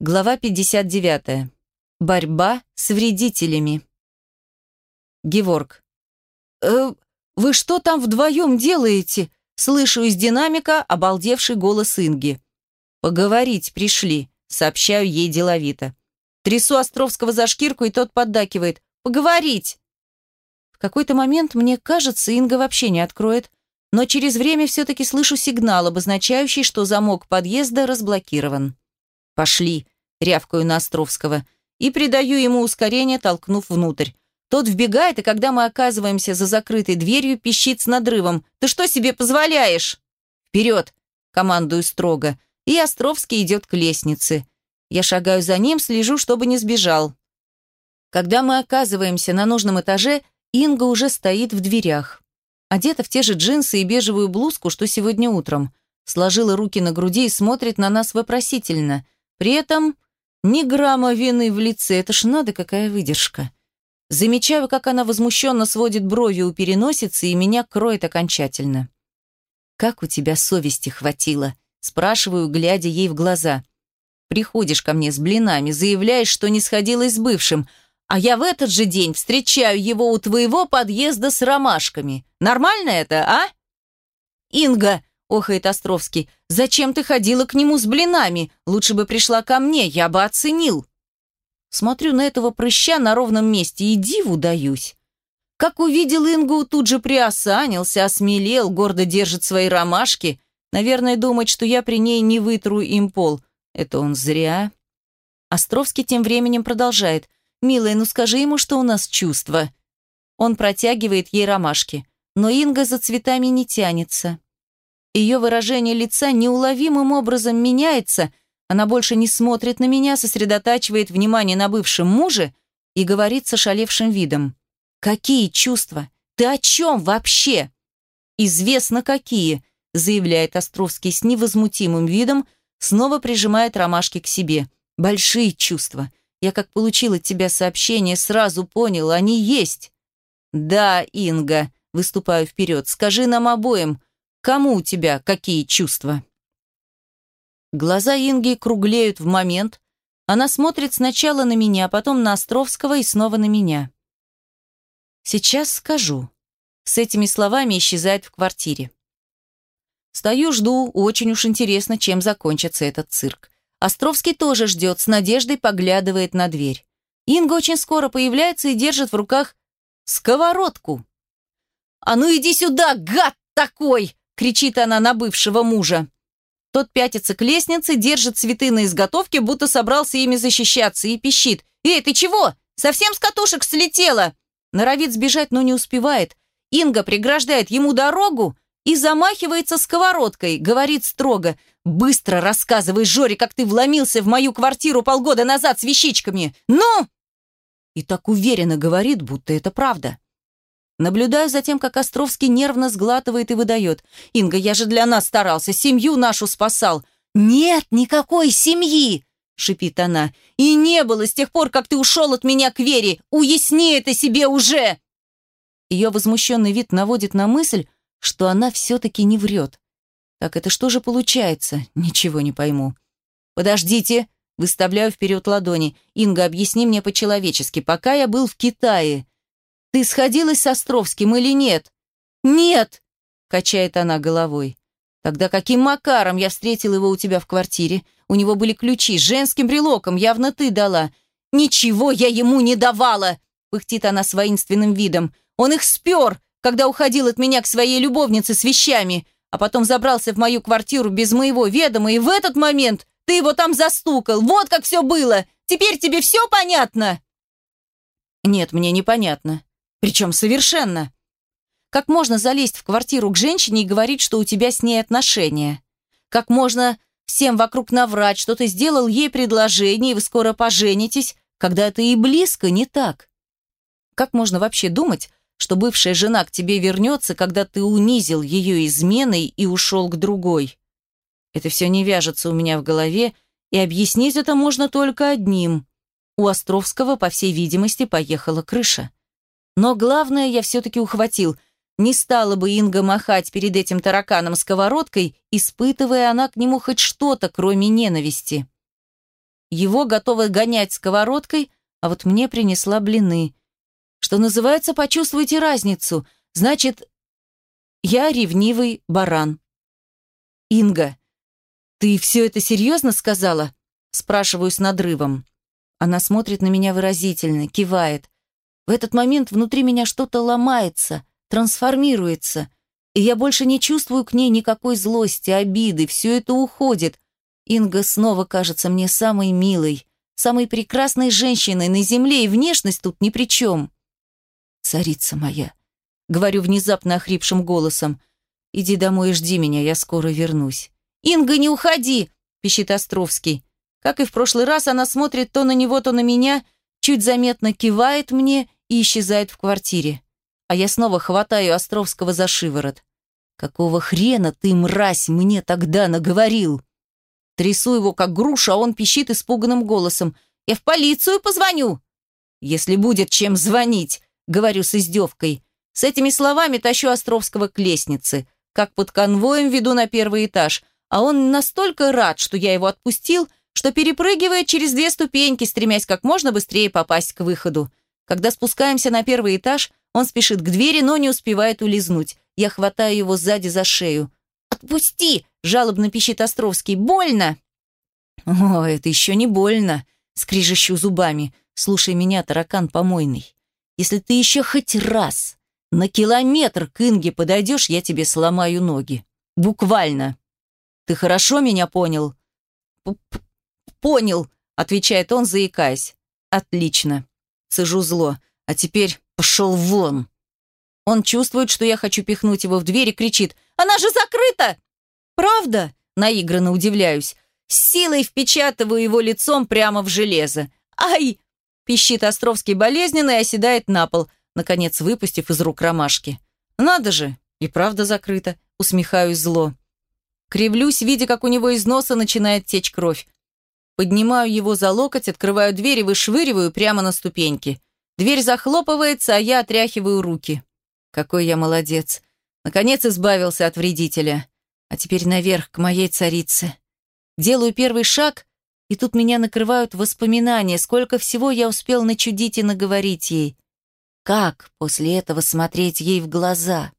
Глава 59. Борьба с вредителями. Геворг. «Э, «Вы что там вдвоем делаете?» Слышу из динамика обалдевший голос Инги. «Поговорить пришли», — сообщаю ей деловито. Трясу Островского за шкирку, и тот поддакивает. «Поговорить!» В какой-то момент, мне кажется, Инга вообще не откроет, но через время все-таки слышу сигнал, обозначающий, что замок подъезда разблокирован. «Пошли!» — рявкаю на Островского. И придаю ему ускорение, толкнув внутрь. Тот вбегает, и когда мы оказываемся за закрытой дверью, пищит с надрывом. «Ты что себе позволяешь?» «Вперед!» — командую строго. И Островский идет к лестнице. Я шагаю за ним, слежу, чтобы не сбежал. Когда мы оказываемся на нужном этаже, Инга уже стоит в дверях. Одета в те же джинсы и бежевую блузку, что сегодня утром. Сложила руки на груди и смотрит на нас вопросительно — при этом ни грамма вины в лице, это ж надо какая выдержка. Замечаю, как она возмущенно сводит брови у переносицы и меня кроет окончательно. «Как у тебя совести хватило?» Спрашиваю, глядя ей в глаза. «Приходишь ко мне с блинами, заявляешь, что не сходилась с бывшим, а я в этот же день встречаю его у твоего подъезда с ромашками. Нормально это, а?» «Инга!» – охает Островский. «Зачем ты ходила к нему с блинами? Лучше бы пришла ко мне, я бы оценил». Смотрю на этого прыща на ровном месте и диву даюсь. Как увидел Ингу, тут же приосанился, осмелел, гордо держит свои ромашки. Наверное, думает, что я при ней не вытру им пол. Это он зря. Островский тем временем продолжает. «Милая, ну скажи ему, что у нас чувства». Он протягивает ей ромашки. Но Инга за цветами не тянется. Ее выражение лица неуловимым образом меняется, она больше не смотрит на меня, сосредотачивает внимание на бывшем муже и говорит с ошалевшим видом. «Какие чувства? Ты о чем вообще?» «Известно какие», заявляет Островский с невозмутимым видом, снова прижимает ромашки к себе. «Большие чувства. Я как получил от тебя сообщение, сразу понял, они есть». «Да, Инга», выступаю вперед, скажи нам обоим, Кому у тебя какие чувства?» Глаза Инги круглеют в момент. Она смотрит сначала на меня, а потом на Островского и снова на меня. «Сейчас скажу». С этими словами исчезает в квартире. Стою, жду, очень уж интересно, чем закончится этот цирк. Островский тоже ждет, с надеждой поглядывает на дверь. Инга очень скоро появляется и держит в руках сковородку. «А ну иди сюда, гад такой!» Кричит она на бывшего мужа. Тот пятится к лестнице, держит цветы на изготовке, будто собрался ими защищаться, и пищит. «Эй, ты чего? Совсем с катушек слетела?» Норовит сбежать, но не успевает. Инга преграждает ему дорогу и замахивается сковородкой, говорит строго. «Быстро рассказывай, Жоре, как ты вломился в мою квартиру полгода назад с вещичками! Ну!» И так уверенно говорит, будто это правда. Наблюдаю за тем, как Островский нервно сглатывает и выдает. «Инга, я же для нас старался, семью нашу спасал». «Нет никакой семьи!» — шипит она. «И не было с тех пор, как ты ушел от меня к Вере. Уясни это себе уже!» Ее возмущенный вид наводит на мысль, что она все-таки не врет. Так это что же получается? Ничего не пойму. «Подождите!» — выставляю вперед ладони. «Инга, объясни мне по-человечески. Пока я был в Китае, ты сходилась с Островским или нет?» «Нет!» — качает она головой. «Тогда каким макаром я встретил его у тебя в квартире? У него были ключи женским брелоком, явно ты дала». «Ничего я ему не давала!» — пыхтит она с воинственным видом. «Он их спер, когда уходил от меня к своей любовнице с вещами, а потом забрался в мою квартиру без моего ведома, и в этот момент ты его там застукал. Вот как все было! Теперь тебе все понятно?» «Нет, мне непонятно. Причем совершенно. Как можно залезть в квартиру к женщине и говорить, что у тебя с ней отношения? Как можно всем вокруг наврать, что ты сделал ей предложение, и вы скоро поженитесь, когда это и близко не так? Как можно вообще думать, что бывшая жена к тебе вернется, когда ты унизил ее изменой и ушел к другой? Это все не вяжется у меня в голове, и объяснить это можно только одним. У Островского, по всей видимости, поехала крыша. Но главное я все-таки ухватил. Не стала бы Инга махать перед этим тараканом сковородкой, испытывая она к нему хоть что-то, кроме ненависти. Его готова гонять сковородкой, а вот мне принесла блины. Что называется, почувствуйте разницу. Значит, я ревнивый баран. Инга, ты все это серьезно сказала? Спрашиваю с надрывом. Она смотрит на меня выразительно, кивает. В этот момент внутри меня что-то ломается, трансформируется, и я больше не чувствую к ней никакой злости, обиды, все это уходит. Инга снова кажется мне самой милой, самой прекрасной женщиной на земле, и внешность тут ни при чем. «Царица моя», — говорю внезапно охрипшим голосом, — «иди домой и жди меня, я скоро вернусь». «Инга, не уходи!» — пищит Островский. Как и в прошлый раз, она смотрит то на него, то на меня, чуть заметно кивает мне и исчезает в квартире. А я снова хватаю Островского за шиворот. «Какого хрена ты, мразь, мне тогда наговорил?» Трясу его, как груша, а он пищит испуганным голосом. «Я в полицию позвоню!» «Если будет чем звонить», — говорю с издевкой. С этими словами тащу Островского к лестнице. Как под конвоем веду на первый этаж, а он настолько рад, что я его отпустил, что перепрыгивает через две ступеньки, стремясь как можно быстрее попасть к выходу. Когда спускаемся на первый этаж, он спешит к двери, но не успевает улизнуть. Я хватаю его сзади за шею. «Отпусти!» – жалобно пищит Островский. «Больно!» «О, это еще не больно!» – скрижещу зубами. «Слушай меня, таракан помойный. Если ты еще хоть раз на километр к Инге подойдешь, я тебе сломаю ноги. Буквально. Ты хорошо меня понял?» «Понял», – отвечает он, заикаясь. «Отлично». Сижу зло. «А теперь пошел вон». Он чувствует, что я хочу пихнуть его в дверь и кричит «Она же закрыта!» «Правда?» – наигранно удивляюсь. С силой впечатываю его лицом прямо в железо. «Ай!» – пищит Островский болезненно и оседает на пол, наконец выпустив из рук ромашки. «Надо же! И правда закрыто!» – усмехаюсь зло. Кривлюсь, видя, как у него из носа начинает течь кровь. Поднимаю его за локоть, открываю дверь и вышвыриваю прямо на ступеньки. Дверь захлопывается, а я отряхиваю руки. Какой я молодец. Наконец избавился от вредителя. А теперь наверх, к моей царице. Делаю первый шаг, и тут меня накрывают воспоминания, сколько всего я успел начудить и наговорить ей. Как после этого смотреть ей в глаза?